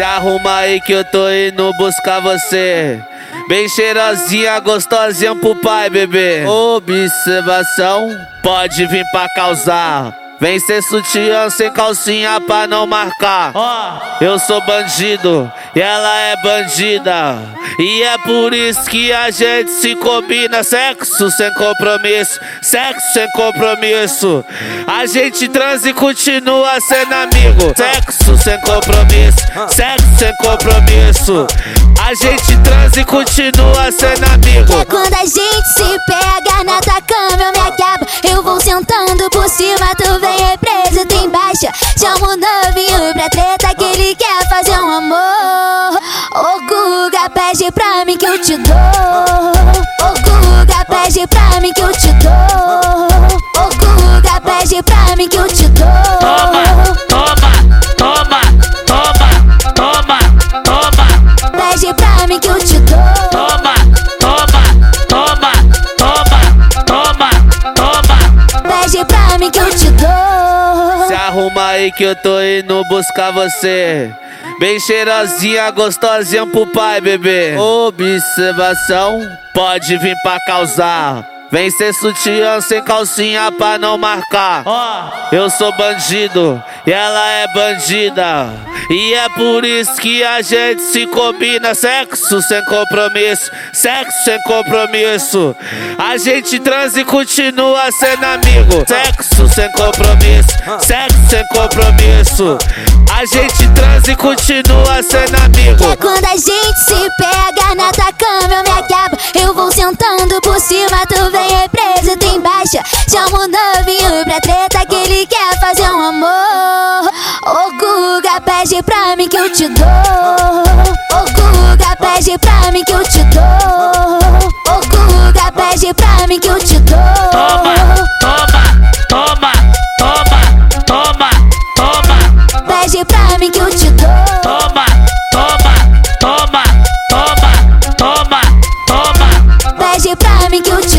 Se arruma aí que eu tô indo buscar você. Bem cheirosinha, gostosinha pro pai, bebê. Observação, pode vir pra causar. Vem ser sutiã sem calcinha pra não marcar. Eu sou bandido ela é bandida. E é por isso que a gente se combina. Sexo sem compromisso, sexo sem compromisso. A gente transa e continua sendo amigo. Sexo sem compromisso, sexo sem compromisso. A gente transa e continua sendo amigo. É quando a gente se pega na tua cama, eu me acabo. Eu vou sentando por cima, tu vem represa, tu embaixo. Chama o novinho pra treta pede pra mim que eu te dou. Ô Guga, pede pra mim que eu te dou. Ô Guga, pede pra mim que eu te dou. Toma, toma, toma, toma, toma, toma, Pede pra mim que eu te dou. toma, toma, toma, toma, toma, toma. Pede pra mim que eu te dou. Se arruma aí que eu tô indo buscar você. Bem cheirosinha, gostosinha pro pai, bebê. Observação, pode vir pra causar. Vem ser sutiã sem calcinha pra não marcar. Eu sou bandido e ela é bandida. E é por isso que a gente se combina. Sexo sem compromisso, sexo sem compromisso. A gente transa e continua sendo amigo. Sexo sem compromisso, sexo sem compromisso. A gente transa e continua sendo amigo. É quando a gente se pega na tua cama, eu me acabo. Eu vou sentando por cima, tu vem represa, tu embaixo. Chama o novinho pra treta Guga, pede pra mim que eu te dou. Ô Guga, pede pra mim que eu te dou. Ô Guga, pede pra mim que eu te dou. Toma, toma, toma, toma, toma, toma. Pede pra mim que eu te dou. Toma, toma, toma, toma, toma, toma. Pede pra mim que eu te